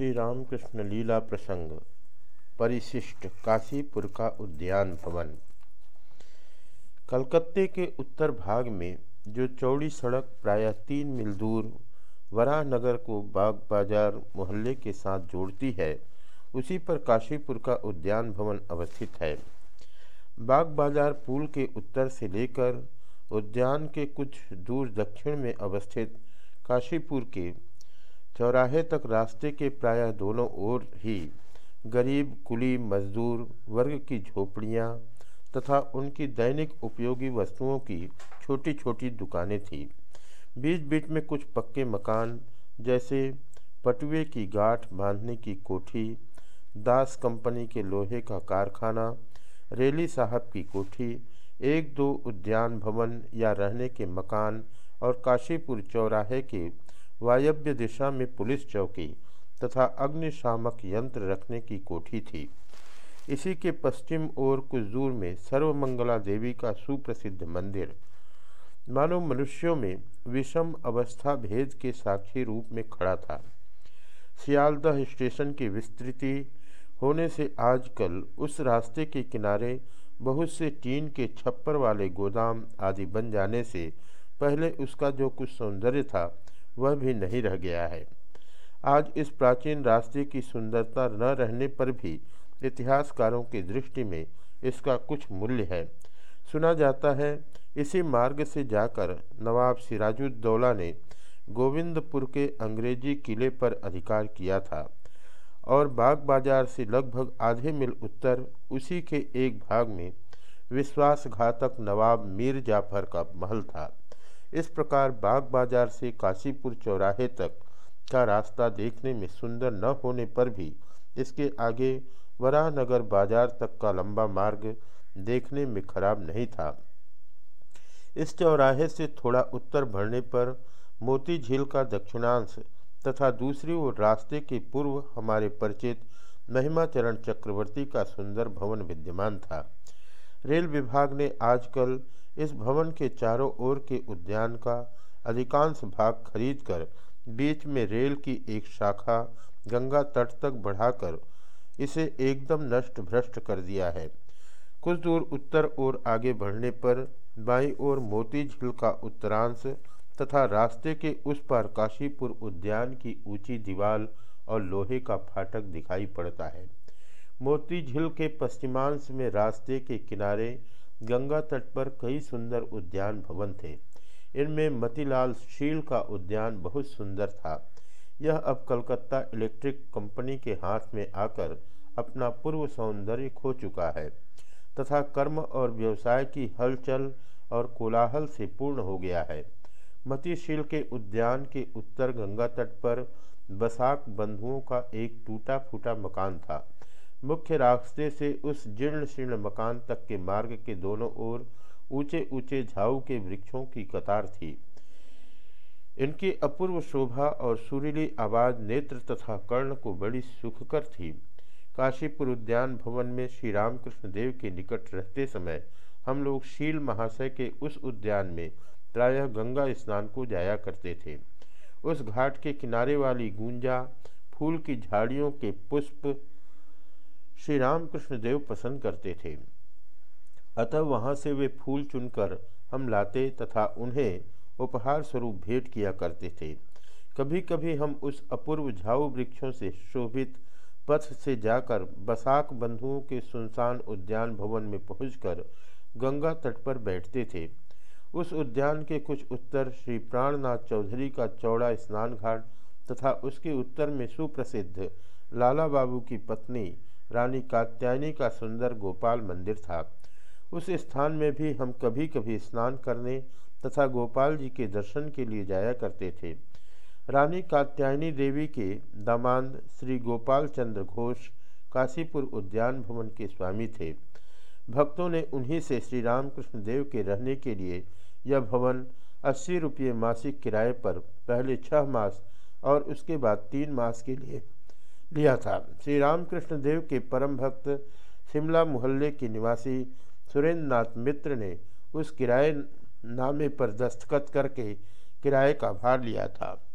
श्री रामकृष्ण लीला प्रसंग, परिशिष्ट काशीपुर का उद्यान भवन। कलकत्ते के उत्तर भाग में, जो चौड़ी सड़क प्रायः तीन मील दूर वराहनगर को बाग बाज़ार मोहल्ले के साथ जोड़ती है, उसी पर काशीपुर का उद्यान भवन अवस्थित है। बाग बाज़ार पुल के उत्तर से लेकर उद्यान के कुछ दूर दक्षिण में अवस्थित काशीपुर के चौराहे तक रास्ते के प्रायः दोनों ओर ही गरीब, कुली, मजदूर वर्ग की झोपड़ियाँ तथा उनकी दैनिक उपयोगी वस्तुओं की छोटी छोटी दुकानें थीं। बीच बीच में कुछ पक्के मकान, जैसे पटुए की गाठ बांधने की कोठी, दास कंपनी के लोहे का कारखाना, रेली साहब की कोठी, एक दो उद्यान भवन या रहने के मकान और काशीपुर चौराहे के वायव्य दिशा में पुलिस चौकी तथा अग्निशामक यंत्र रखने की कोठी थी। इसी के पश्चिम ओर कुछ दूर में सर्वमंगला देवी का सुप्रसिद्ध मंदिर। मानव मनुष्यों में विषम अवस्था भेद के साक्षी रूप में खड़ा था। सियालदह स्टेशन की विस्तृति होने से आजकल उस रास्ते के किनारे बहुत से टीन के छप्पर वाले गोदाम आदि बन जाने से पहले उसका जो कुछ सौंदर्य था वह भी नहीं रह गया है। आज इस प्राचीन रास्ते की सुंदरता न रहने पर भी इतिहासकारों की दृष्टि में इसका कुछ मूल्य है। सुना जाता है, इसी मार्ग से जाकर नवाब सिराजुद्दौला ने गोविंदपुर के अंग्रेज़ी किले पर अधिकार किया था और बाग बाज़ार से लगभग आधे मील उत्तर उसी के एक भाग में विश्वासघातक नवाब मीर जाफ़र का महल था। इस प्रकार बाग बाज़ार से काशीपुर चौराहे तक का रास्ता देखने में सुंदर न होने पर भी इसके आगे वराहनगर बाज़ार तक का लंबा मार्ग देखने में खराब नहीं था। इस चौराहे से थोड़ा उत्तर भरने पर मोती झील का दक्षिणांश तथा दूसरी ओर रास्ते के पूर्व हमारे परिचित महिमाचरण चक्रवर्ती का सुंदर भवन विद्यमान था। रेल विभाग ने आजकल इस भवन के चारों ओर के उद्यान का अधिकांश भाग खरीदकर बीच में रेल की एक शाखा गंगा तट तक बढ़ाकर इसे एकदम नष्ट भ्रष्ट कर दिया है। कुछ दूर उत्तर ओर आगे बढ़ने पर बाईं ओर मोती झील का उत्तरांश तथा रास्ते के उस पार काशीपुर उद्यान की ऊँची दीवार और लोहे का फाटक दिखाई पड़ता है। मोती झील के पश्चिमांश में रास्ते के किनारे गंगा तट पर कई सुंदर उद्यान भवन थे। इनमें मतीलाल शील का उद्यान बहुत सुंदर था। यह अब कलकत्ता इलेक्ट्रिक कंपनी के हाथ में आकर अपना पूर्व सौंदर्य खो चुका है तथा कर्म और व्यवसाय की हलचल और कोलाहल से पूर्ण हो गया है। मतीशील के उद्यान के उत्तर गंगा तट पर बसाक बंधुओं का एक टूटा फूटा मकान था। मुख्य रास्ते से उस जीर्ण शीर्ण मकान तक के मार्ग के दोनों ओर ऊँचे ऊँचे झाऊ के वृक्षों की कतार थी। इनकी अपूर्व शोभा और सुरीली आवाज़ नेत्र तथा कर्ण को बड़ी सुखकर थी। काशीपुर उद्यान भवन में श्री रामकृष्ण देव के निकट रहते समय हम लोग शील महाशय के उस उद्यान में प्रायः गंगा स्नान को जाया करते थे। उस घाट के किनारे वाली गूंजा, फूल की झाड़ियों के पुष्प श्री रामकृष्ण देव पसंद करते थे। अतः वहाँ से वे फूल चुनकर हम लाते तथा उन्हें उपहार स्वरूप भेंट किया करते थे। कभी कभी हम उस अपूर्व झाऊ वृक्षों से शोभित पथ से जाकर बसाक बंधुओं के सुनसान उद्यान भवन में पहुंचकर गंगा तट पर बैठते थे। उस उद्यान के कुछ उत्तर श्री प्राणनाथ चौधरी का चौड़ा स्नान घाट तथा उसके उत्तर में सुप्रसिद्ध लाला बाबू की पत्नी रानी कात्यायनी का सुंदर गोपाल मंदिर था। उस स्थान में भी हम कभी कभी स्नान करने तथा गोपाल जी के दर्शन के लिए जाया करते थे। रानी कात्यायनी देवी के दामाद श्री गोपाल चंद्र घोष काशीपुर उद्यान भवन के स्वामी थे। भक्तों ने उन्हीं से श्री रामकृष्ण देव के रहने के लिए यह भवन अस्सी रुपये मासिक किराए पर पहले छह मास और उसके बाद तीन मास के लिए लिया था। श्री रामकृष्ण देव के परम भक्त, शिमला मोहल्ले के निवासी सुरेंद्र नाथ मित्र ने उस किराए नामे पर दस्तखत करके किराए का भार लिया था।